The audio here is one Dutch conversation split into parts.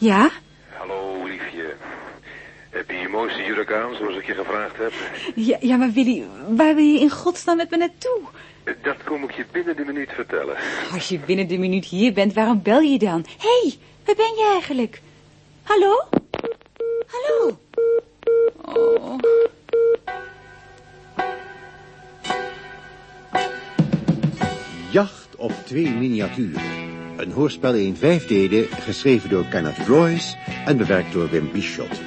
Ja? Hallo, liefje. Heb je je mooiste jurk aan, zoals ik je gevraagd heb? Ja, ja, maar Willy, waar wil je in godsnaam met me naartoe? Dat kom ik je binnen de minuut vertellen. Als je binnen de minuut hier bent, waarom bel je dan? Hé, hey, waar ben je eigenlijk? Hallo? Hallo? Oh. Jacht op twee miniaturen. Een hoorspel in vijf delen, geschreven door Kenneth Royce en bewerkt door Wim Bischot.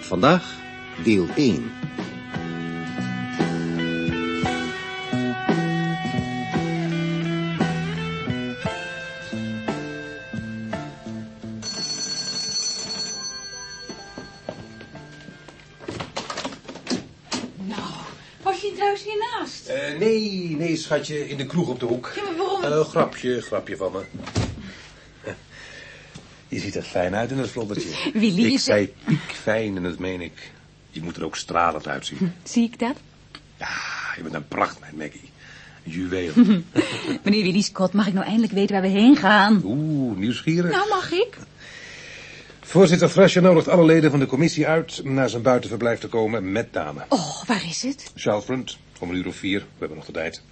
Vandaag deel 1. Nou, was je thuis hiernaast? Eh, nee, nee, schatje, in de kroeg op de hoek. Ja, maar waarom? Eh, grapje, grapje van me. Je ziet er fijn uit in het vloddertje. Willy, ik is- zei piekfijn en dat meen ik. Je moet er ook stralend uitzien. Zie ik dat? Ja, je bent een pracht, mijn Maggie. Een juweel. Meneer Willy Scott, mag ik nou eindelijk weten waar we heen gaan? Oeh, nieuwsgierig. Nou, mag ik? Voorzitter Fresje nodigt alle leden van de commissie uit naar zijn buitenverblijf te komen met dame. Oh, waar is het? Charlesfront, om een uur of vier. We hebben nog de tijd.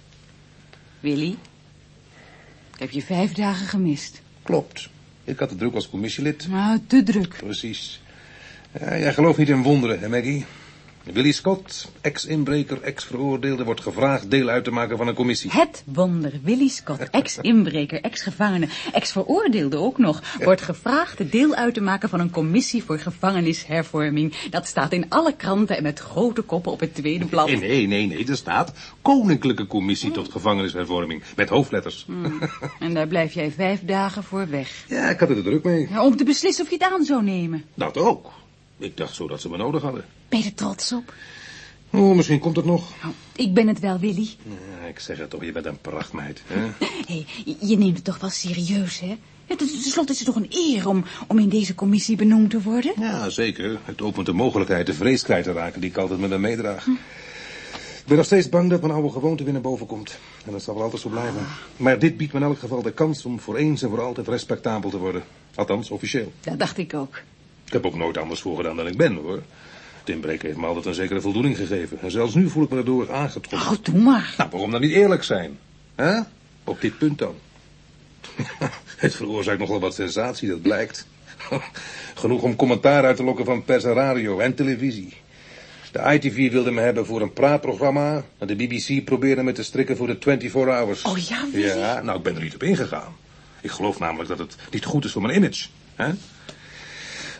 Willy, ik heb je vijf dagen gemist. Klopt. Ik had het druk als commissielid. Nou, te druk. Precies. Ja, jij gelooft niet in wonderen, hè, Maggie? Willy Scott, ex-inbreker, ex-veroordeelde, wordt gevraagd deel uit te maken van een commissie. Het wonder, Willy Scott, ex-inbreker, ex-gevangene, ex-veroordeelde ook nog, wordt gevraagd de deel uit te maken van een commissie voor gevangenishervorming. Dat staat in alle kranten en met grote koppen op het tweede blad. Nee, nee, nee, nee, er staat Koninklijke Commissie tot Gevangenishervorming, met hoofdletters. En daar blijf jij vijf dagen voor weg. Ja, ik had er druk mee. Ja, om te beslissen of je het aan zou nemen. Dat ook. Ik dacht zo dat ze me nodig hadden. Ben je er trots op? Oh, misschien komt het nog. Nou, ik ben het wel, Willy. Ja, ik zeg het toch, je bent een prachtmeid. Hè? Hé, je, je neemt het toch wel serieus, hè? Ja, ten slotte is het toch een eer om, om in deze commissie benoemd te worden? Ja, zeker. Het opent de mogelijkheid de vrees kwijt te raken die ik altijd met me meedraag. Ik ben nog steeds bang dat mijn oude gewoonte weer naar boven komt. En dat zal wel altijd zo blijven. Maar dit biedt me in elk geval de kans om voor eens en voor altijd respectabel te worden. Althans, officieel. Dat dacht ik ook. Ik heb ook nooit anders voorgedaan dan ik ben, hoor. Het inbreken heeft me altijd een zekere voldoening gegeven. En zelfs nu voel ik me erdoor aangetrokken. Oh, doe maar. Nou, waarom dan niet eerlijk zijn? hè? Op dit punt dan. Het veroorzaakt nogal wat sensatie, dat blijkt. Genoeg om commentaar uit te lokken van pers en radio en televisie. De ITV wilde me hebben voor een praatprogramma. En de BBC probeerde me te strikken voor de 24 Hours. Oh ja, Willy? Ja, nou, ik ben er niet op ingegaan. Ik geloof namelijk dat het niet goed is voor mijn image. Hè?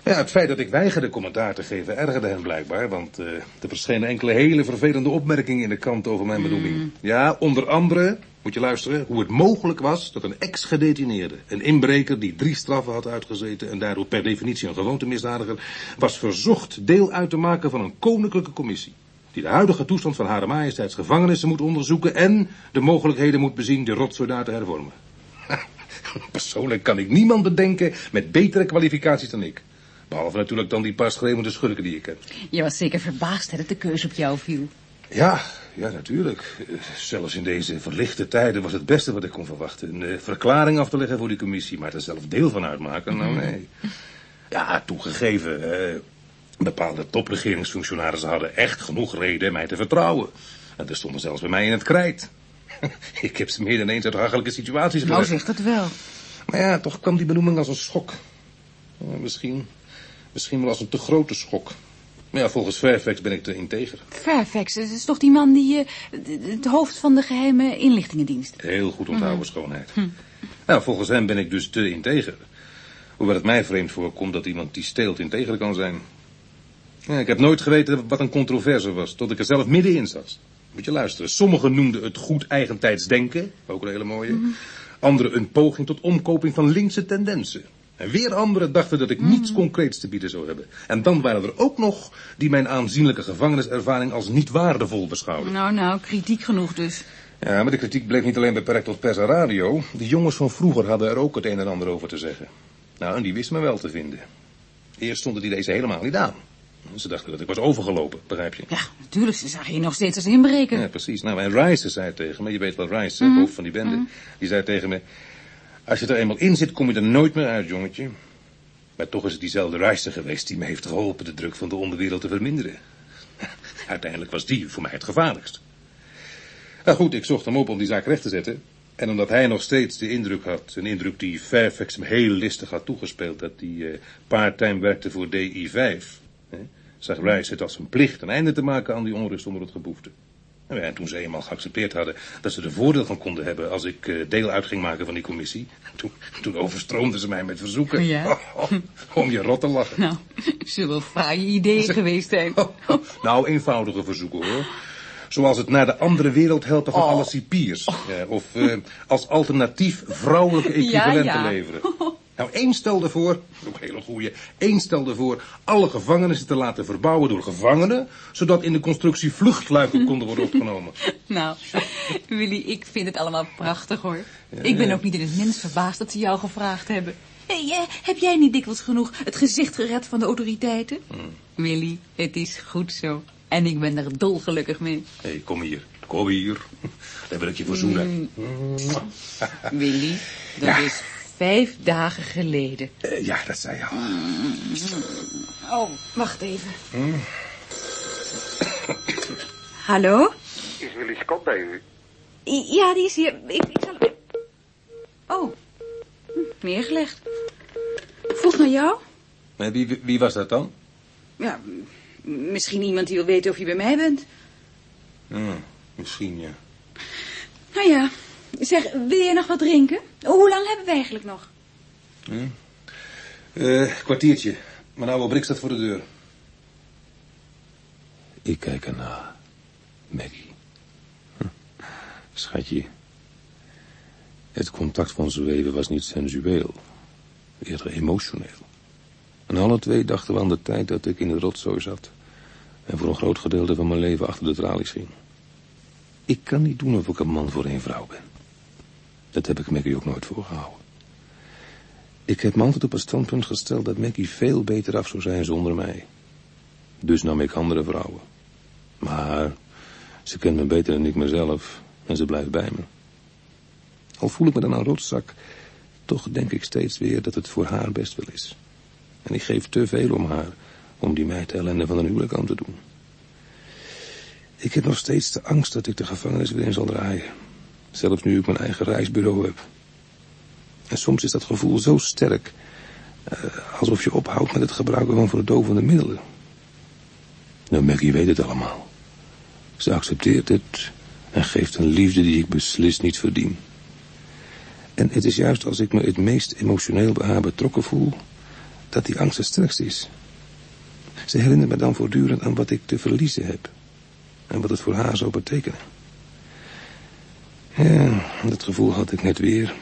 Ja, het feit dat ik weigerde commentaar te geven ergerde hen blijkbaar, want eh, er verschenen enkele hele vervelende opmerkingen in de krant over mijn benoeming. Ja, onder andere, moet je luisteren, hoe het mogelijk was dat een ex-gedetineerde, een inbreker die drie straffen had uitgezeten en daardoor per definitie een gewoontemisdadiger, was verzocht deel uit te maken van een koninklijke commissie. Die de huidige toestand van Hare Majesteits gevangenissen moet onderzoeken en de mogelijkheden moet bezien de rotzooi te hervormen. Persoonlijk kan ik niemand bedenken met betere kwalificaties dan ik. Behalve natuurlijk dan die paar schreeuwende schurken die ik ken. Je was zeker verbaasd hè, dat de keuze op jou viel. Ja, ja, natuurlijk. Eh, Zelfs in deze verlichte tijden was het beste wat ik kon verwachten. Een eh, verklaring af te leggen voor die commissie, maar er zelf deel van uitmaken, nou nee. Ja, toegegeven, eh, bepaalde topregeringsfunctionarissen hadden echt genoeg reden mij te vertrouwen. En er stonden zelfs bij mij in het krijt. ik heb ze meer dan eens uit hachelijke situaties Nou, gelegd. zegt het wel. Maar ja, toch kwam die benoeming als een schok. Ja, misschien, misschien wel als een te grote schok. Maar ja, volgens Fairfax ben ik te integer. Fairfax, dat is toch die man die d- het hoofd van de geheime inlichtingendienst. Heel goed onthouden, schoonheid. Nou, volgens hem ben ik dus te integer. Hoewel het mij vreemd voorkomt dat iemand die steelt integer kan zijn. Ja, ik heb nooit geweten wat een controverse was, tot ik er zelf middenin zat. Moet je luisteren. Sommigen noemden het goed eigentijds denken, ook een hele mooie. Anderen een poging tot omkoping van linkse tendensen. En weer anderen dachten dat ik niets concreets te bieden zou hebben. En dan waren er ook nog die mijn aanzienlijke gevangeniservaring als niet waardevol beschouwden. Nou, nou, kritiek genoeg dus. Ja, maar de kritiek bleef niet alleen beperkt tot pers en radio. De jongens van vroeger hadden er ook het een en ander over te zeggen. Nou, en die wisten me wel te vinden. Eerst stonden die deze helemaal niet aan. Ze dachten dat ik was overgelopen, begrijp je? Ja, natuurlijk, ze zagen je nog steeds als inbreker. Ja, precies. Nou, en Rice zei tegen me, je weet wel Rice, hè, hoofd van die bende. Die zei tegen me, als je er eenmaal in zit, kom je er nooit meer uit, jongetje. Maar toch is het diezelfde Reister geweest die me heeft geholpen de druk van de onderwereld te verminderen. Uiteindelijk was die voor mij het gevaarlijkst. Nou goed, ik zocht hem op om die zaak recht te zetten. En omdat hij nog steeds de indruk had, een indruk die Fairfax hem heel listig had toegespeeld, dat hij uh, part-time werkte voor DI5, hè, zag Rice het als een plicht een einde te maken aan die onrust onder het geboefte. En toen ze eenmaal geaccepteerd hadden dat ze er voordeel van konden hebben als ik uh, deel uit ging maken van die commissie, toen, toen overstroomden ze mij met verzoeken Ja? oh, oh, om je rot te lachen. Nou, zullen wel fraaie ideeën geweest zijn. Oh, nou, eenvoudige verzoeken hoor. Zoals het naar de andere wereld helpen van Oh. alle cipiers. Ja, of eh, als alternatief vrouwelijke equivalenten Ja, ja. leveren. Nou, één stel ervoor, ook een hele goeie, één stel ervoor alle gevangenissen te laten verbouwen door gevangenen, zodat in de constructie vluchtluiken konden worden opgenomen. Nou, Willy, ik vind het allemaal prachtig hoor. Ik ben ook niet in het minst verbaasd dat ze jou gevraagd hebben. Hey, eh, heb jij niet dikwijls genoeg het gezicht gered van de autoriteiten? Willy, het is goed zo. En ik ben er dolgelukkig mee. Hé, hey, kom hier, kom hier. Daar wil ik je voor zoenen. Willy, dat is vijf dagen geleden. Eh, ja, dat zei je al. Oh, wacht even. Hallo? Is Willy Scott bij u? Ja, die is hier. Ik, ik zal... Oh, hm, neergelegd. Vroeg naar jou? Maar wie, wie- wie was dat dan? Ja, misschien iemand die wil weten of je bij mij bent. Hm, misschien, ja. Nou ja, zeg, wil je nog wat drinken? Oh, hoe lang hebben we eigenlijk nog? Eh, kwartiertje. Maar nou, Brik staat voor de deur. Ik kijk ernaar. Maggie. Hm. Schatje. Het contact van zo even was niet sensueel. Eerder emotioneel. En alle twee dachten we aan de tijd dat ik in het rotzooi zat. En voor een groot gedeelte van mijn leven achter de tralies ging. Ik kan niet doen of ik een man voor één vrouw ben. Dat heb ik Maggie ook nooit voorgehouden. Ik heb me altijd op het standpunt gesteld dat Maggie veel beter af zou zijn zonder mij. Dus nam ik andere vrouwen. Maar ze kent me beter dan ik mezelf en ze blijft bij me. Al voel ik me dan een rotzak, toch denk ik steeds weer dat het voor haar best wel is. En ik geef te veel om haar, om die meid de ellende van een huwelijk aan te doen. Ik heb nog steeds de angst dat ik de gevangenis weer in zal draaien. Zelfs nu ik mijn eigen reisbureau heb. En soms is dat gevoel zo sterk, eh, alsof je ophoudt met het gebruiken van verdovende middelen. Nou, Maggie weet het allemaal. Ze accepteert het en geeft een liefde die ik beslist niet verdien. En het is juist als ik me het meest emotioneel bij haar betrokken voel, dat die angst het sterkst is. Ze herinnert me dan voortdurend aan wat ik te verliezen heb. En wat het voor haar zou betekenen. Ja, dat gevoel had ik net weer.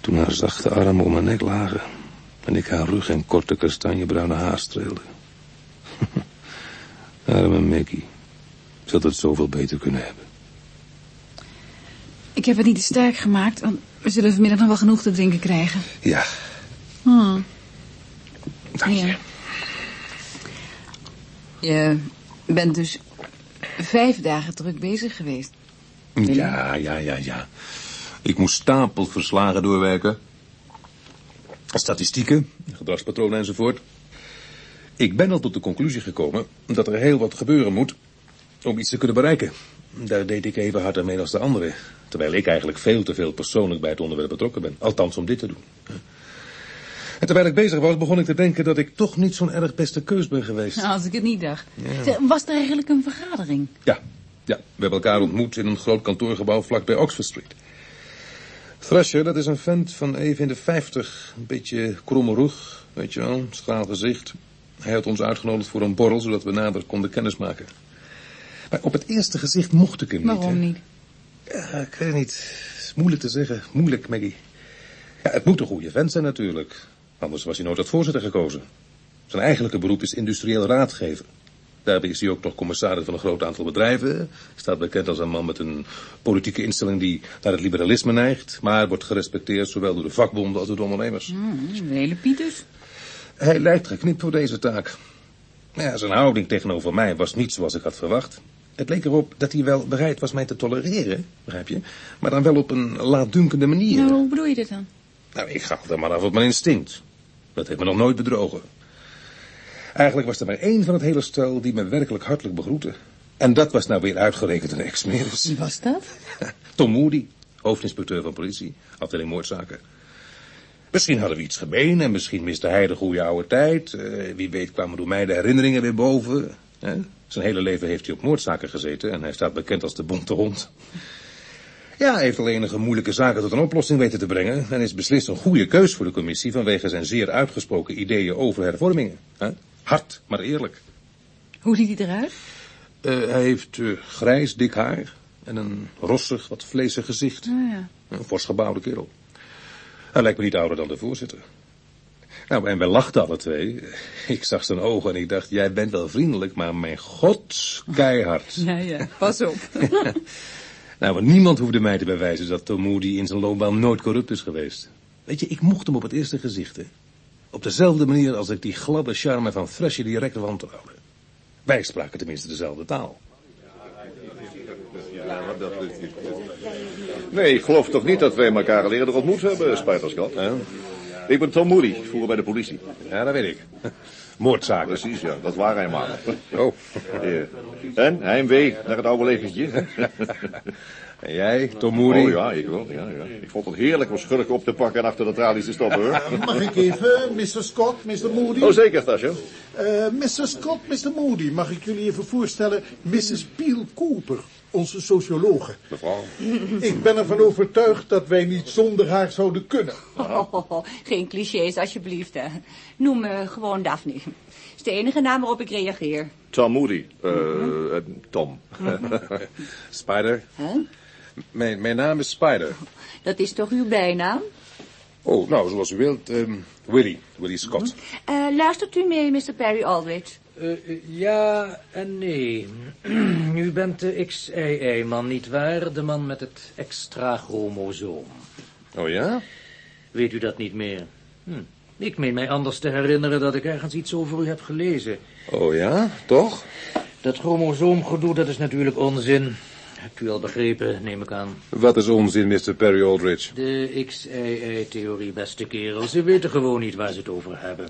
Toen haar zachte armen om mijn nek lagen. En ik haar rug en korte kastanjebruine haar streelde. Arme Maggie. Ze had het zoveel beter kunnen hebben. Ik heb het niet te sterk gemaakt, want we zullen vanmiddag nog wel genoeg te drinken krijgen. Ja, Hmm. dank je. Ja. Je bent dus vijf dagen druk bezig geweest. Ja, ja, ja, ja. Ik moest stapels verslagen doorwerken. Statistieken, gedragspatronen enzovoort. Ik ben al tot de conclusie gekomen dat er heel wat gebeuren moet om iets te kunnen bereiken. Daar deed ik even harder mee als de anderen. Terwijl ik eigenlijk veel te veel persoonlijk bij het onderwerp betrokken ben. Althans om dit te doen. En terwijl ik bezig was, begon ik te denken dat ik toch niet zo'n erg beste keus ben geweest. Nou, als ik het niet dacht. Zeg, Was er eigenlijk een vergadering? Ja, ja, we hebben elkaar ontmoet in een groot kantoorgebouw vlakbij Oxford Street. Thrasher, dat is een vent van even in de vijftig. Een beetje kromme rug, weet je wel, schraal gezicht. Hij had ons uitgenodigd voor een borrel, zodat we nader konden kennismaken. Maar op het eerste gezicht mocht ik hem niet. Waarom niet? Ja, ik weet het niet. Het is moeilijk te zeggen. Moeilijk, Maggie. Ja, het moet een goede vent zijn natuurlijk. Anders was hij nooit tot voorzitter gekozen. Zijn eigenlijke beroep is industrieel raadgever. Daarbij is hij ook nog commissaris van een groot aantal bedrijven. Staat bekend als een man met een politieke instelling die naar het liberalisme neigt. Maar wordt gerespecteerd zowel door de vakbonden als door de ondernemers. Hmm, een hele Pieters. Hij lijkt geknipt voor deze taak. Ja, zijn houding tegenover mij was niet zoals ik had verwacht. Het leek erop dat hij wel bereid was mij te tolereren, begrijp je? Maar dan wel op een laatdunkende manier. Nou, hoe bedoel je dit dan? Nou, ik ga er maar af op mijn instinct. Dat heeft me nog nooit bedrogen. Eigenlijk was er maar één van het hele stel die me werkelijk hartelijk begroette. En dat was nou weer uitgerekend een ex-meris. Wie was dat? Tom Moody, hoofdinspecteur van politie, afdeling moordzaken. Misschien hadden we iets gemeen en misschien miste hij de goede oude tijd. Eh, wie weet kwamen door mij de herinneringen weer boven. Hè? Zijn hele leven heeft hij op moordzaken gezeten en hij staat bekend als de bonte hond. Ja, hij heeft al enige moeilijke zaken tot een oplossing weten te brengen... en is beslist een goede keus voor de commissie... vanwege zijn zeer uitgesproken ideeën over hervormingen. Hè? Hard, maar eerlijk. Hoe ziet hij eruit? Eh, hij heeft eh, grijs, dik haar en een rossig, wat vleesig gezicht. Oh ja. Een fors gebouwde kerel. Hij lijkt me niet ouder dan de voorzitter. Nou, en we lachten alle twee. Ik zag zijn ogen en ik dacht, jij bent wel vriendelijk, maar mijn god, keihard. Ja, ja, pas op. Nou, want niemand hoefde mij te bewijzen dat Tom Moody in zijn loopbaan nooit corrupt is geweest. Weet je, ik mocht hem op het eerste gezicht, hè. Op dezelfde manier als ik die gladde charme van Thrasher direct wantrouwde. Wij spraken tenminste dezelfde taal. Nee, ik geloof toch niet dat wij elkaar al eerder ontmoet hebben, Spider-Scott. Ik ben Tom Moody, vroeger bij de politie. Ja, dat weet ik. Moordzaken. Precies, ja, dat waren hij maar. Oh. Ja. En, heimwee naar het oude leventje. En jij, Tom Moody? Oh ja, ik wel, ja, ja. Ik vond het heerlijk om schurken op te pakken en achter de tralies te stoppen, hoor. Mag ik even, Mr. Scott, Mr. Moody? Oh, zeker, Stasje. Eh, Mr. Scott, Mr. Moody, mag ik jullie even voorstellen, Mrs. Peel Cooper, onze sociologe. Mevrouw. Ik ben ervan overtuigd dat wij niet zonder haar zouden kunnen. Oh, geen clichés, alsjeblieft. Hè. Noem me gewoon Daphne. is de enige naam waarop ik reageer. Tom Moody. Eh, eh, Tom. Spider? Huh? Mijn, mijn naam is Spider. Dat is toch uw bijnaam? Oh, nou, zoals u wilt. ehm, Willy. Willy Scott. Eh, luistert u mee, Mr. Perry Aldrich? Eh, ja en nee. U bent de XII-man, nietwaar? De man met het extra chromosoom. Oh ja? Weet u dat niet meer? Hm. Ik meen mij anders te herinneren dat ik ergens iets over u heb gelezen. Oh ja, toch? Dat chromosoomgedoe, dat is natuurlijk onzin. Hebt u al begrepen, neem ik aan. Wat is onzin, Mr. Perry Aldrich? De XII-theorie, beste kerel. Ze weten gewoon niet waar ze het over hebben.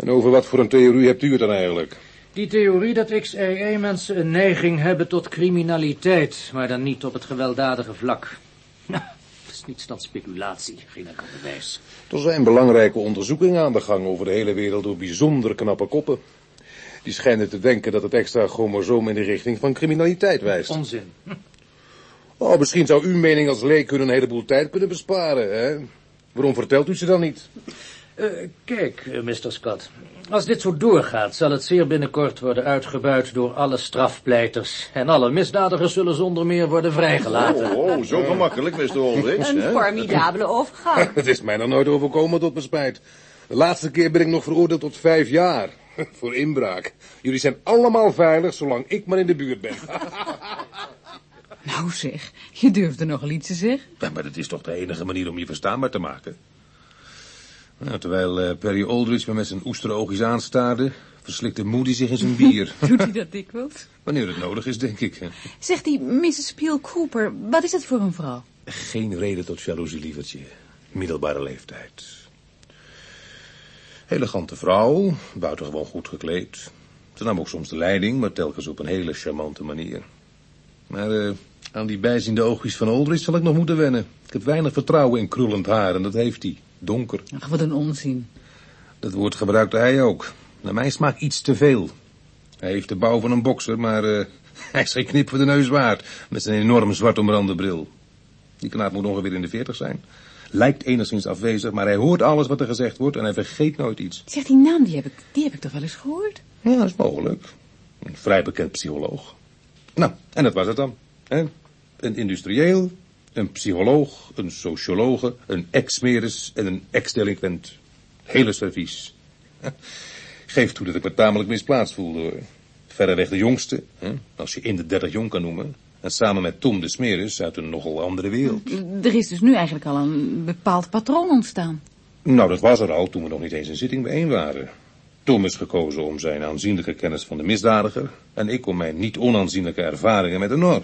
En over wat voor een theorie hebt u het dan eigenlijk? Die theorie dat XII-mensen een neiging hebben tot criminaliteit, maar dan niet op het gewelddadige vlak. Nou, dat is niets dan speculatie, geen enkel bewijs. Er zijn belangrijke onderzoekingen aan de gang over de hele wereld door bijzonder knappe koppen. Die schijnen te denken dat het extra chromosoom in de richting van criminaliteit wijst. Onzin. Oh, misschien zou uw mening als leek een heleboel tijd kunnen besparen, hè? Waarom vertelt u ze dan niet? Eh, kijk, eh, Mr. Scott. Als dit zo doorgaat, zal het zeer binnenkort worden uitgebuit door alle strafpleiters. En alle misdadigers zullen zonder meer worden vrijgelaten. Oh, oh, zo gemakkelijk, Mr. Aldrich. Een hè? formidabele overgang. Het is mij nog nooit overkomen tot mijn spijt. De laatste keer ben ik nog veroordeeld tot vijf jaar. Voor inbraak. Jullie zijn allemaal veilig zolang ik maar in de buurt ben. Nou zeg, je durfde nogal iets te zeggen. Ja, maar dat is toch de enige manier om je verstaanbaar te maken? Nou, terwijl eh, Perry Aldrich me met zijn oesteroogjes aanstaarde... verslikte Moody zich in zijn bier. Doet hij dat dikwijls? Wanneer het nodig is, denk ik. Zegt die Mrs. Peel Cooper, wat is dat voor een vrouw? Geen reden tot jaloezie, lievertje. Middelbare leeftijd. Elegante vrouw, buitengewoon goed gekleed. Ze nam ook soms de leiding, maar telkens op een hele charmante manier. Maar eh, aan die bijziende oogjes van Aldrich zal ik nog moeten wennen. Ik heb weinig vertrouwen in krullend haar en dat heeft hij. Donker. Ach, wat een onzin. Dat woord gebruikte hij ook. Naar mijn smaak iets te veel. Hij heeft de bouw van een bokser, maar eh, hij is geen knip voor de neus waard. Met zijn enorm zwart omrande bril. Die knaap moet ongeveer in de veertig zijn. Lijkt enigszins afwezig, maar hij hoort alles wat er gezegd wordt en hij vergeet nooit iets. Zegt die naam, die heb ik, die heb ik toch wel eens gehoord? Ja, dat is mogelijk. Een vrij bekend psycholoog. Nou, en dat was het dan. Een industrieel, een psycholoog, een sociologe, een ex-meris en een ex-delinquent. Hele servies. Geef toe dat ik me tamelijk misplaatst voelde. hoor. Verreweg de jongste, hè? als je in de dertig jong kan noemen. En samen met Tom de Smeris uit een nogal andere wereld. Er is dus nu eigenlijk al een bepaald patroon ontstaan. Nou, dat was er al toen we nog niet eens in zitting bijeen waren. Tom is gekozen om zijn aanzienlijke kennis van de misdadiger... en ik om mijn niet onaanzienlijke ervaringen met de Nor.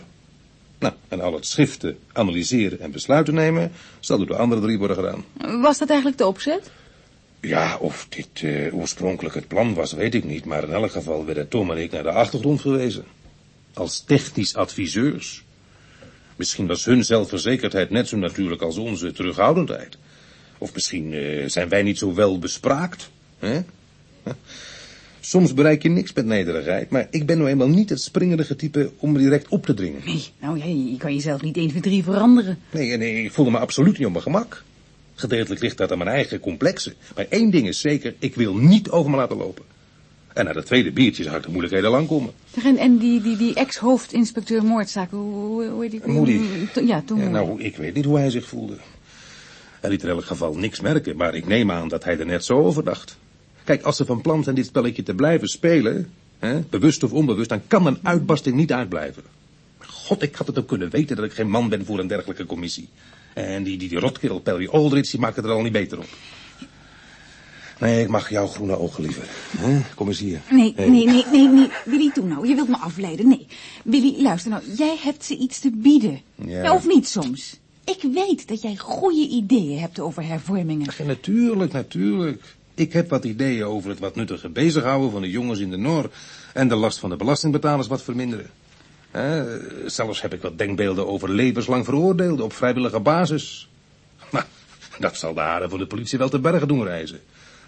Nou, en al het schriften, analyseren en besluiten nemen... zal door de andere drie worden gedaan. Was dat eigenlijk de opzet? Ja, of dit eh, oorspronkelijk het plan was, weet ik niet. Maar in elk geval werden Tom en ik naar de achtergrond verwezen. Als technisch adviseurs. Misschien was hun zelfverzekerdheid net zo natuurlijk als onze terughoudendheid. Of misschien eh, zijn wij niet zo wel bespraakt. Hè? Soms bereik je niks met nederigheid, maar ik ben nou eenmaal niet het springerige type om me direct op te dringen. Nee, nou ja, je kan jezelf niet 1, 2, 3 veranderen. Nee, nee, ik voelde me absoluut niet op mijn gemak. Gedeeltelijk ligt dat aan mijn eigen complexen. Maar één ding is zeker, ik wil niet over me laten lopen. En na het tweede biertje zag ik de moeilijkheden lang komen. En, en die, die, die ex-hoofdinspecteur moordzaak, hoe, hoe, hoe heet die? Moody. Ja, toen Ja, nou, ik weet niet hoe hij zich voelde. Hij liet in elk geval niks merken, maar ik neem aan dat hij er net zo over dacht. Kijk, als ze van plan zijn dit spelletje te blijven spelen, hè, bewust of onbewust, dan kan een uitbarsting niet uitblijven. God, ik had het ook kunnen weten dat ik geen man ben voor een dergelijke commissie. En die, die, die rotkerel Perry Aldrich, die maakt het er al niet beter op. Nee, ik mag jouw groene ogen liever. Hè? Kom eens hier. Nee, nee, nee, nee, nee. Willy, toe nou. Je wilt me afleiden. Nee. Willy, luister nou. Jij hebt ze iets te bieden. Ja. Ja, of niet soms? Ik weet dat jij goede ideeën hebt over hervormingen. Ja, natuurlijk, natuurlijk. Ik heb wat ideeën over het wat nuttige bezighouden van de jongens in de Noor... en de last van de belastingbetalers wat verminderen. Hè, zelfs heb ik wat denkbeelden over levenslang veroordeelden op vrijwillige basis. Maar dat zal de haren van de politie wel te bergen doen reizen.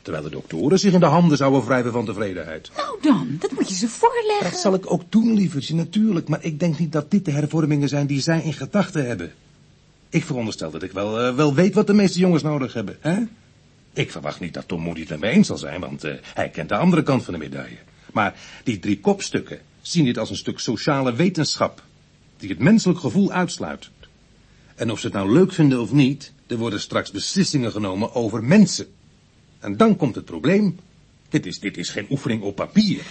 Terwijl de doktoren zich in de handen zouden wrijven van tevredenheid. Nou dan, dat moet je ze voorleggen. Dat zal ik ook doen, lievertje, natuurlijk. Maar ik denk niet dat dit de hervormingen zijn die zij in gedachten hebben. Ik veronderstel dat ik wel, eh, wel weet wat de meeste jongens nodig hebben, hè? Ik verwacht niet dat Tom Moody het ermee eens zal zijn, want eh, hij kent de andere kant van de medaille. Maar die drie kopstukken zien dit als een stuk sociale wetenschap, die het menselijk gevoel uitsluit. En of ze het nou leuk vinden of niet, er worden straks beslissingen genomen over mensen. En dan komt het probleem. Dit is, dit is geen oefening op papier.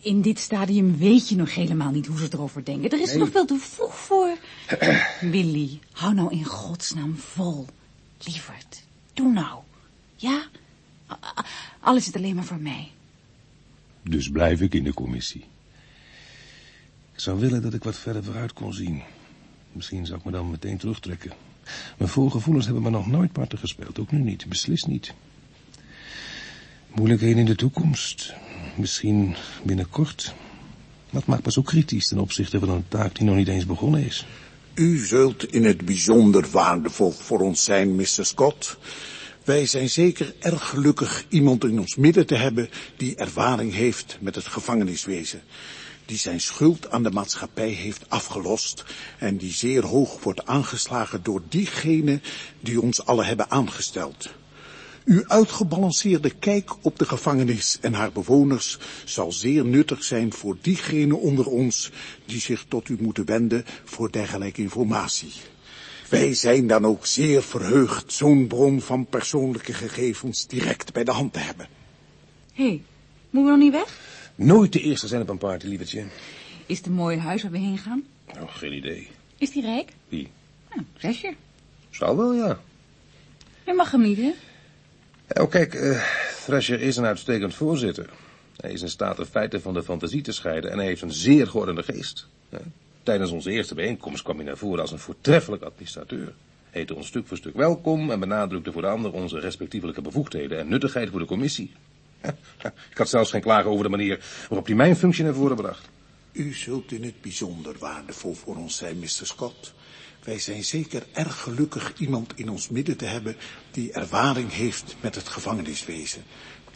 In dit stadium weet je nog helemaal niet hoe ze erover denken. Er is Nee. nog veel te vroeg voor. Willy, hou nou in godsnaam vol. Lieverd, doe nou. Ja? A- a- Al is het alleen maar voor mij. Dus blijf ik in de commissie. Ik zou willen dat ik wat verder vooruit kon zien. Misschien zou ik me dan meteen terugtrekken. Mijn voorgevoelens hebben me nog nooit parten gespeeld. Ook nu niet. Beslist niet. Moeilijkheden in de toekomst. Misschien binnenkort. Wat maakt me zo kritisch ten opzichte van een taak die nog niet eens begonnen is? U zult in het bijzonder waardevol voor ons zijn, Mr. Scott. Wij zijn zeker erg gelukkig iemand in ons midden te hebben die ervaring heeft met het gevangeniswezen. Die zijn schuld aan de maatschappij heeft afgelost en die zeer hoog wordt aangeslagen door diegenen die ons alle hebben aangesteld. Uw uitgebalanceerde kijk op de gevangenis en haar bewoners zal zeer nuttig zijn voor diegenen onder ons die zich tot u moeten wenden voor dergelijke informatie. Wij zijn dan ook zeer verheugd zo'n bron van persoonlijke gegevens direct bij de hand te hebben. Hé, hey, moeten we nog niet weg? Nooit de eerste zijn op een party, lievertje. Is het een mooi huis waar we heen gaan? Nou, geen idee. Is die rijk? Wie? Nou, zesje. Zal wel, ja. Je mag hem niet, hè? Oh, kijk, eh Thrasher is een uitstekend voorzitter. Hij is in staat de feiten van de fantasie te scheiden en hij heeft een zeer geordende geest. hè. Tijdens onze eerste bijeenkomst kwam hij naar voren als een voortreffelijk administrateur. Heette ons stuk voor stuk welkom en benadrukte voor de ander onze respectievelijke bevoegdheden en nuttigheid voor de commissie. Ik had zelfs geen klagen over de manier waarop hij mijn functie naar voren bracht. U zult in het bijzonder waardevol voor ons zijn, Mr. Scott. Wij zijn zeker erg gelukkig iemand in ons midden te hebben die ervaring heeft met het gevangeniswezen.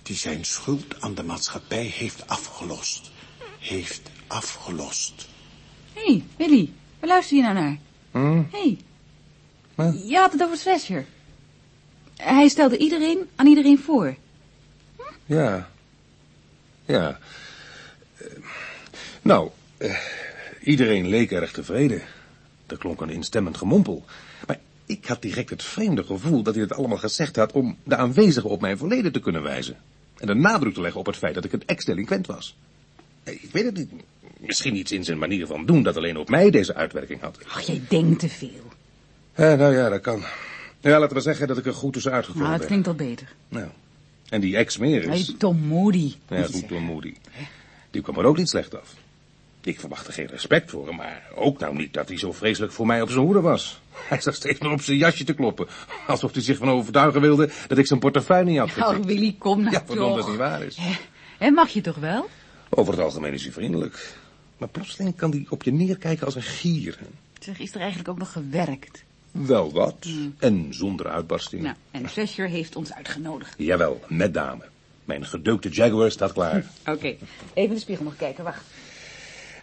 Die zijn schuld aan de maatschappij heeft afgelost. Heeft afgelost. Hé, hey, Willy, waar luister je nou naar? Hm? Hé, hey, je had het over Thrasher. Hij stelde iedereen aan iedereen voor. Ja. Ja. Eh, nou, eh, iedereen leek erg tevreden. Er klonk een instemmend gemompel. Maar ik had direct het vreemde gevoel dat hij het allemaal gezegd had om de aanwezigen op mijn verleden te kunnen wijzen. En de nadruk te leggen op het feit dat ik een ex-delinquent was. Eh, Ik weet het niet. Misschien iets in zijn manier van doen dat alleen op mij deze uitwerking had. Ach, jij denkt te veel. Ja, nou ja, dat kan. Ja, laten we zeggen dat ik er goed tussenuit gekomen Nou, het ben. klinkt al beter. Nou. En die ex-meer is... Hey, Tom Moody. Ja, goed zeggen. door Moody. Die kwam er ook niet slecht af. Ik verwachtte geen respect voor hem, maar ook nou niet dat hij zo vreselijk voor mij op zijn hoede was. Hij zat steeds maar op zijn jasje te kloppen. Alsof hij zich van overtuigen wilde dat ik zijn portefeuille niet had Oh, getikt. Willy, kom nou Ja, verdomd dat niet waar is. Hè, mag je toch wel? Over het algemeen is hij vriendelijk. Maar plotseling kan hij op je neerkijken als een gier. Zeg, is er eigenlijk ook nog gewerkt? Wel wat. En zonder uitbarsting. Nou, en Thrasher heeft ons uitgenodigd. Jawel, met dame. Mijn gedeukte Jaguar staat klaar. Oké, even de spiegel nog kijken, wacht.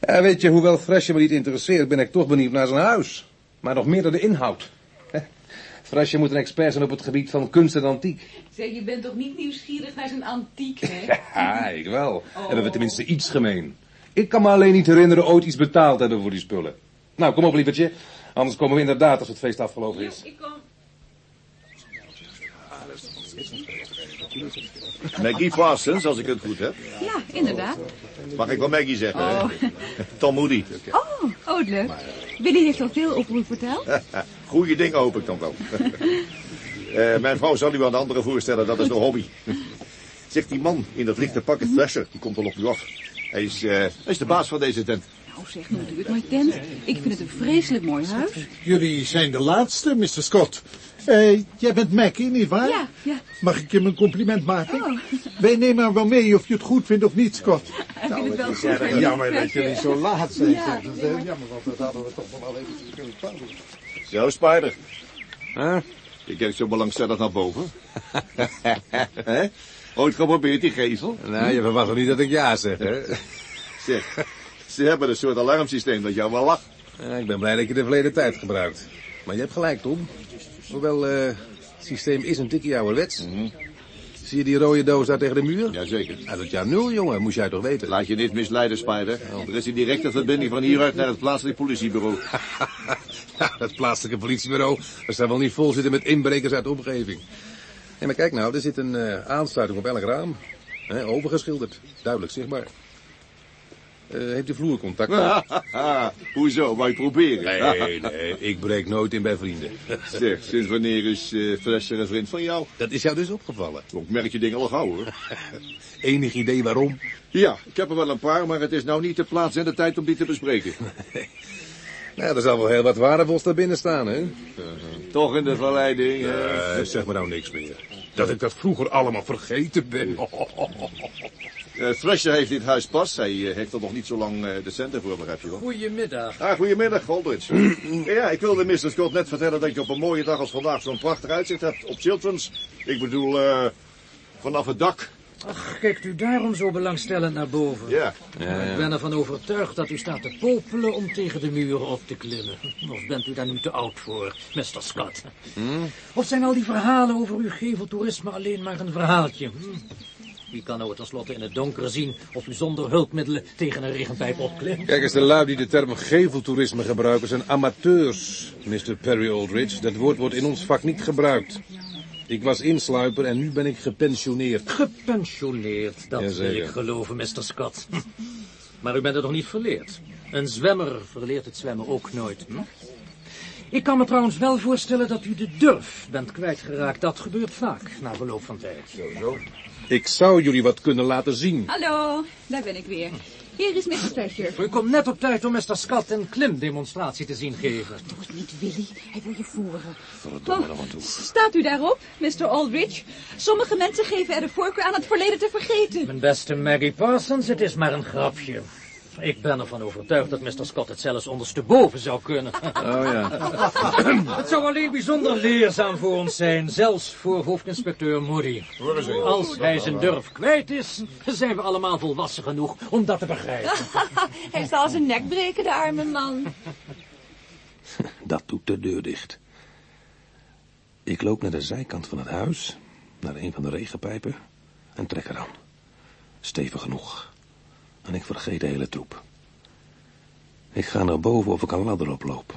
Ja, weet je, hoewel Thrasher me niet interesseert, ben ik toch benieuwd naar zijn huis. Maar nog meer naar de inhoud. Thrasher moet een expert zijn op het gebied van kunst en antiek. Zeg, je bent toch niet nieuwsgierig naar zijn antiek, hè? Ja, ik wel. Hebben we tenminste iets gemeen. Ik kan me alleen niet herinneren ooit iets betaald hebben voor die spullen. Nou, kom op, lievertje. Anders komen we inderdaad als het feest afgelopen is. Ik kom. Maggie Parsons, als ik het goed heb. Ja, inderdaad. Mag ik wel Maggie zeggen? hè? Oh. Tom Moody. Oh, oh, leuk. Willy heeft al veel over u verteld. Goeie dingen hoop ik dan wel. Eh, mijn vrouw zal u aan de anderen voorstellen, dat is de hobby. Zegt die man in dat lichte pak, het Thrasher, die komt al op u af. Hij is, eh, hij is de baas van deze tent. Nou, zeg, nu duurt mijn tent. Ik vind het een vreselijk mooi huis. Jullie zijn de laatste, Mr. Scott. Eh, jij bent Mackie, nietwaar? Ja, ja. Mag ik je een compliment maken? Oh. Wij nemen er wel mee of je het goed vindt of niet, Scott. Ik vind het wel goed. Ja, van je, jammer dat jullie zo laat zijn. Ja. Dat is heel jammer, want dat hadden we toch nog wel even kunnen plannen. Zo, Spider. Je kijkt zo belangstellend naar boven. Ooit geprobeerd, die gezel? Nou, je verwacht toch niet dat ik ja zeg, hè? Zeg, ze hebben een soort alarmsysteem dat jou wel lacht. Ja, ik ben blij dat je de verleden tijd gebruikt. Maar je hebt gelijk, Tom. Hoewel, eh, het systeem is een tikkie ouderwets. Zie je die rode doos daar tegen de muur? Jazeker. Uit het jaar nul, jongen, moest jij toch weten. Laat je niet misleiden, Spider. Er is een directe verbinding van hieruit naar het plaatselijk politiebureau. Dat plaatselijke politiebureau, dat zou wel niet vol zitten met inbrekers uit de omgeving. Hé, maar kijk nou, er zit een eh, aansluiting op elk raam. Hè, overgeschilderd, duidelijk zichtbaar. Eh, heeft u vloercontact? Hoezo? Wij proberen. Nee, nee, ik breek nooit in bij vrienden. Zeg, sinds wanneer is eh Fresher een vriend van jou? Dat is jou dus opgevallen. Ik merk je dingen al gauw, hoor. Enig idee waarom? Ja, ik heb er wel een paar, maar het is nou niet de plaats en de tijd om die te bespreken. Nou, er zal wel heel wat waardevols daar binnen staan, hè? Toch in de verleiding. eh. Eh, zeg me nou niks meer. Dat ik dat vroeger allemaal vergeten ben. Eh, Thrasher heeft dit huis pas. Hij eh, heeft er nog niet zo lang eh, de centen voor, begrijp je wel. Goedemiddag. Ah, goedemiddag, Goldridge. ja, ik wilde Mr. Scott net vertellen dat je op een mooie dag als vandaag zo'n prachtig uitzicht hebt op Chiltrons. Ik bedoel, eh, vanaf het dak. Ach, kijkt u daarom zo belangstellend naar boven? Ja. Ik ben ervan overtuigd dat u staat te popelen om tegen de muren op te klimmen. Of bent u daar nu te oud voor, Mr. Scott? Of zijn al die verhalen over uw geveltoerisme alleen maar een verhaaltje? Hm? Wie kan nou tenslotte in het donker zien of u zonder hulpmiddelen tegen een regenpijp opklimt? Kijk eens, de lui die de term geveltoerisme gebruiken zijn amateurs, Mr. Perry Aldridge. Dat woord wordt in ons vak niet gebruikt. Ik was insluiper en nu ben ik gepensioneerd. Gepensioneerd, dat wil ik geloven, Mr. Scott. Maar u bent het nog niet verleerd. Een zwemmer verleert het zwemmen ook nooit. Hm? Ik kan me trouwens wel voorstellen dat u de durf bent kwijtgeraakt. Dat gebeurt vaak na verloop van tijd. Ik zou jullie wat kunnen laten zien. Hallo, daar ben ik weer. Hier is Mr. Thrasher. U komt net op tijd om Mr. Scott een klimdemonstratie te zien geven. Toch niet Willy, hij wil je voeren. Oh, staat u daarop, Mr. Aldrich? Sommige mensen geven er de voorkeur aan het verleden te vergeten. Mijn beste Maggie Parsons, het is maar een grapje. Ik ben ervan overtuigd dat Mr. Scott het zelfs ondersteboven zou kunnen. Oh ja. Het zou alleen bijzonder leerzaam voor ons zijn, zelfs voor hoofdinspecteur Moody. Als hij zijn durf kwijt is, zijn we allemaal volwassen genoeg om dat te begrijpen. hij zal zijn nek breken, de arme man. Dat doet de deur dicht. Ik loop naar de zijkant van het huis, naar een van de regenpijpen en trek eraan. Stevig genoeg. En ik vergeet de hele troep. Ik ga naar boven of ik een ladder oploop.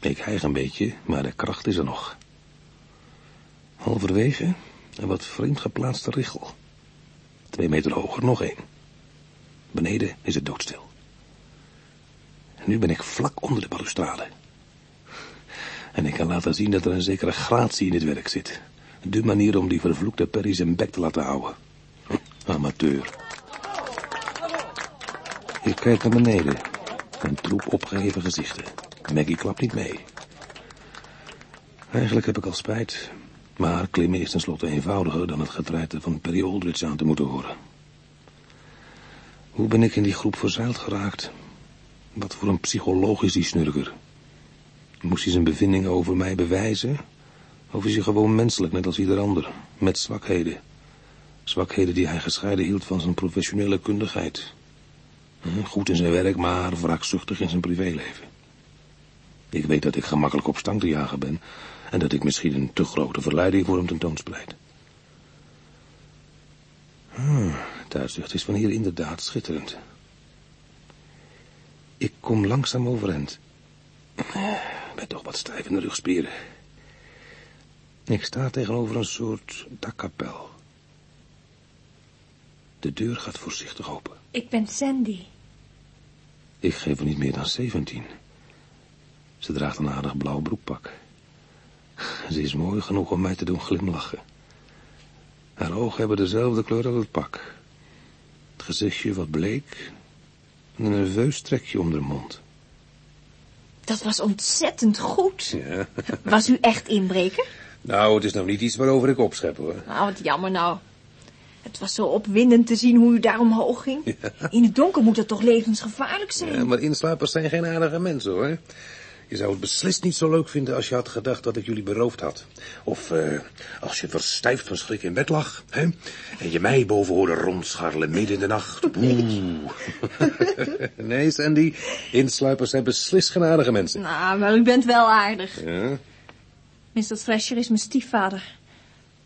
Ik hijg een beetje, maar de kracht is er nog. Halverwege een wat vreemd geplaatste richel. Twee meter hoger nog één. Beneden is het doodstil. Nu ben ik vlak onder de balustrade. En ik kan laten zien dat er een zekere gratie in dit werk zit. De manier om die vervloekte Perry zijn bek te laten houden. Amateur. Ik kijk naar beneden. Een troep opgeheven gezichten. Maggie klapt niet mee. Eigenlijk heb ik al spijt. Maar klimmen is tenslotte eenvoudiger dan het getreite van Perry Aldridge aan te moeten horen. Hoe ben ik in die groep verzeild geraakt? Wat voor een psycholoog is die snurker? Moest hij zijn bevindingen over mij bewijzen? Of is hij gewoon menselijk, net als ieder ander, met zwakheden? Zwakheden die hij gescheiden hield van zijn professionele kundigheid. Goed in zijn werk, maar wraakzuchtig in zijn privéleven. Ik weet dat ik gemakkelijk op stang te jagen ben... en dat ik misschien een te grote verleiding voor hem tentoonspreid. Hmm, het uitzicht is van hier inderdaad schitterend. Ik kom langzaam overeind. Ben toch wat stijf in de rugspieren. Ik sta tegenover een soort dakkapel. De deur gaat voorzichtig open. Ik ben Sandy. Ik geef er niet meer dan 17. Ze draagt een aardig blauw broekpak. Ze is mooi genoeg om mij te doen glimlachen. Haar ogen hebben dezelfde kleur als het pak. Het gezichtje wat bleek en een nerveus trekje om de mond. Dat was ontzettend goed. Ja. Was u echt inbreker? Nou, het is nou niet iets waarover ik opschep, hoor. Nou, wat jammer nou. Het was zo opwindend te zien hoe u daar omhoog ging. In het donker moet het toch levensgevaarlijk zijn? Ja, maar inslapers zijn geen aardige mensen, hoor. Je zou het beslist niet zo leuk vinden als je had gedacht dat ik jullie beroofd had. Of eh, als je verstijfd van schrik in bed lag, hè? En je mij boven hoorde rondscharrelen midden in de nacht. Oeh. nee, Sandy, insluipers zijn beslist geen aardige mensen. Nou, maar u bent wel aardig. Ja? Mr. Thrasher is mijn stiefvader.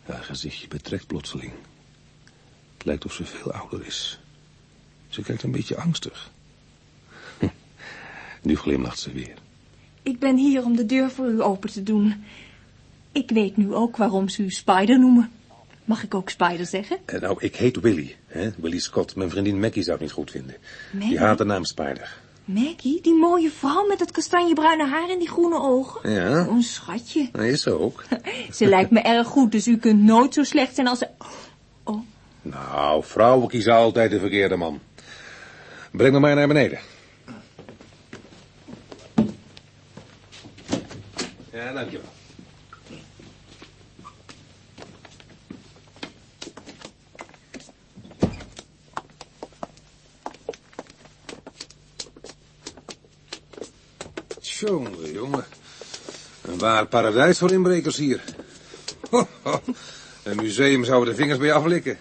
Haar gezichtje betrekt plotseling. Lijkt of ze veel ouder is. Ze kijkt een beetje angstig. Hm. Nu glimlacht ze weer. Ik ben hier om de deur voor u open te doen. Ik weet nu ook waarom ze u Spider noemen. Mag ik ook Spider zeggen? Eh, nou, ik heet Willy. Hè? Willy Scott. Mijn vriendin Maggie zou het niet goed vinden. Maggie? Die haat de naam Spider. Maggie, die mooie vrouw met het kastanjebruine haar en die groene ogen. Ja. Oh, een schatje. Dat is ze ook. Ze lijkt me erg goed, dus u kunt nooit zo slecht zijn als ze... Oh, Nou, vrouwen kiezen altijd de verkeerde man. Breng me maar naar beneden. Ja, dankjewel. Jongen, jongen. Een waar paradijs voor inbrekers hier. Een museum zou de vingers bij aflikken.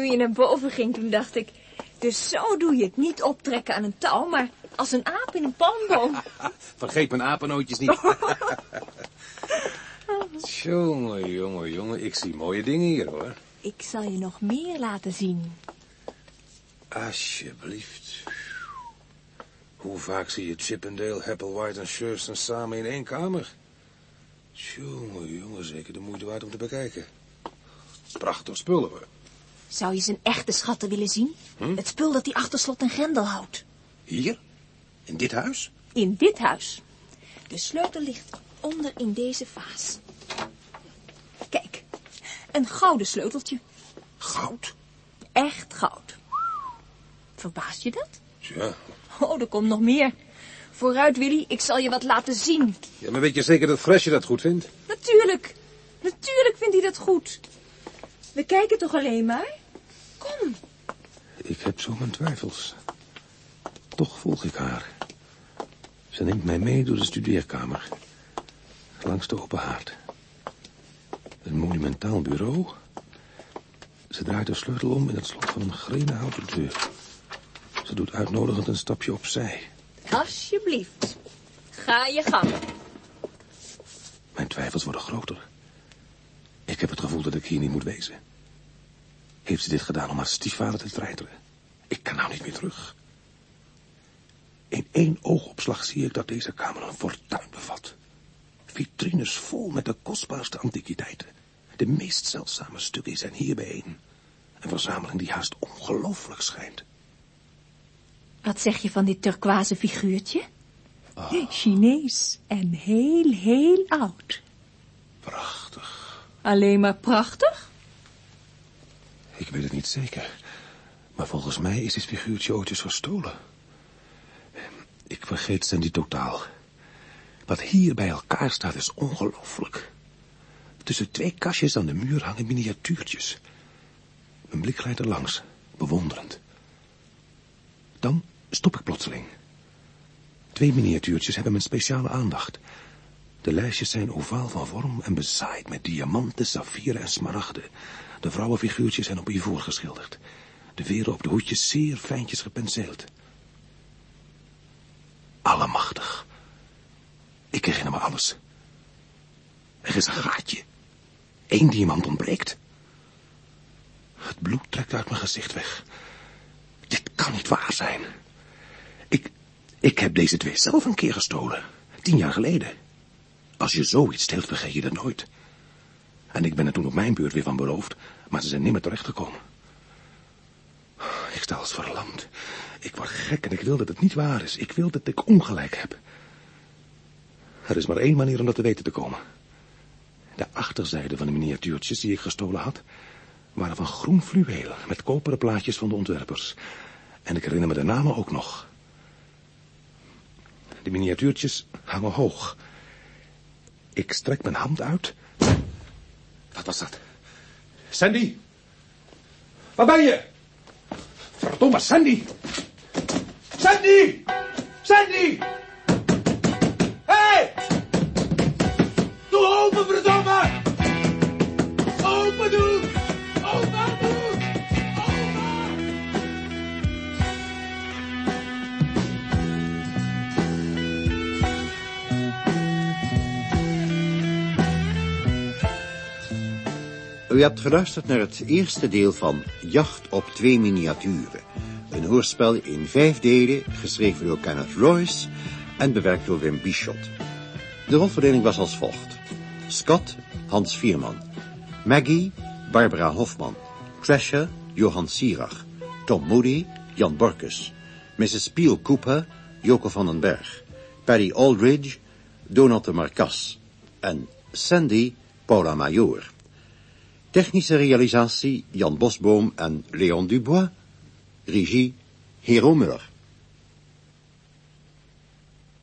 Toen je naar boven ging, toen dacht ik... Dus zo doe je het. Niet optrekken aan een touw, maar als een aap in een palmboom. Vergeet mijn apennootjes niet. jongen, jongen, jongen. Ik zie mooie dingen hier, hoor. Ik zal je nog meer laten zien. Alsjeblieft. Hoe vaak zie je Chippendale, Applewhite en Shurston samen in één kamer? Jongen, jongen, zeker de moeite waard om te bekijken. Prachtig spullen, hoor. Zou je zijn echte schatten willen zien? Het spul dat hij achter slot en grendel houdt. Hier? In dit huis? In dit huis. De sleutel ligt onder in deze vaas. Kijk, een gouden sleuteltje. Goud? Echt goud. Verbaast je dat? Ja. Oh, er komt nog meer. Vooruit, Willy, ik zal je wat laten zien. ja. Maar weet je zeker dat Fresje dat goed vindt? Natuurlijk. Natuurlijk vindt hij dat goed. We kijken toch alleen maar? Kom. Ik heb zo mijn twijfels. Toch volg ik haar. Ze neemt mij mee door de studeerkamer. Langs de open haard. Een monumentaal bureau. Ze draait de sleutel om in het slot van een grenen houten deur. Ze doet uitnodigend een stapje opzij. Alsjeblieft. Ga je gang. Mijn twijfels worden groter. Ik heb het gevoel dat ik hier niet moet wezen. Heeft ze dit gedaan om haar stiefvader te treiteren? Ik kan nou niet meer terug. In één oogopslag zie ik dat deze kamer een fortuin bevat. Vitrines vol met de kostbaarste antiquiteiten. De meest zeldzame stukken zijn hier bijeen. Een verzameling die haast ongelooflijk schijnt. Wat zeg je van dit turquoise figuurtje? Chinees en heel, heel oud. Prachtig. Alleen maar prachtig? Ik weet het niet zeker. Maar volgens mij is dit figuurtje ooit eens gestolen. Ik vergeet Sandy totaal. Wat hier bij elkaar staat is ongelooflijk. Tussen twee kastjes aan de muur hangen miniatuurtjes. Mijn blik glijdt er langs, bewonderend. Dan stop ik plotseling. Twee miniatuurtjes hebben mijn speciale aandacht. De lijstjes zijn ovaal van vorm en bezaaid met diamanten, saffieren en smaragden. De vrouwenfiguurtjes zijn op ivoor geschilderd. De veren op de hoedjes zeer fijntjes gepenseeld. Allemachtig. Ik herinner me alles. Er is een gaatje. Eén diamant ontbreekt. Het bloed trekt uit mijn gezicht weg. Dit kan niet waar zijn. Ik, ik heb deze twee zelf een keer gestolen. Tien jaar geleden. Als je zoiets steelt, vergeet je dat nooit. En ik ben er toen op mijn beurt weer van beloofd, maar ze zijn nimmer terechtgekomen. Ik sta als verlamd. Ik word gek en ik wil dat het niet waar is. Ik wil dat ik ongelijk heb. Er is maar één manier om dat te weten te komen. De achterzijde van de miniatuurtjes die ik gestolen had... waren van groen fluweel met koperen plaatjes van de ontwerpers. En ik herinner me de namen ook nog. De miniatuurtjes hangen hoog. Ik strek mijn hand uit. Wat was dat? Sandy? Waar ben je? Verdomme, Sandy! Sandy! Sandy! U hebt geluisterd naar het eerste deel van Jacht op twee miniaturen. Een hoorspel in vijf delen, geschreven door Kenneth Royce en bewerkt door Wim Bichot. De rolverdeling was als volgt. Scott, Hans Vierman. Maggie, Barbara Hofman. Trasher, Johan Sierach. Tom Moody, Jan Borkus. Mrs. Peel Cooper, Joko van den Berg. Paddy Aldridge, Donald de Marcas. En Sandy, Paula Major. Technische realisatie Jan Bosboom en Leon Dubois. Regie Hero Muller.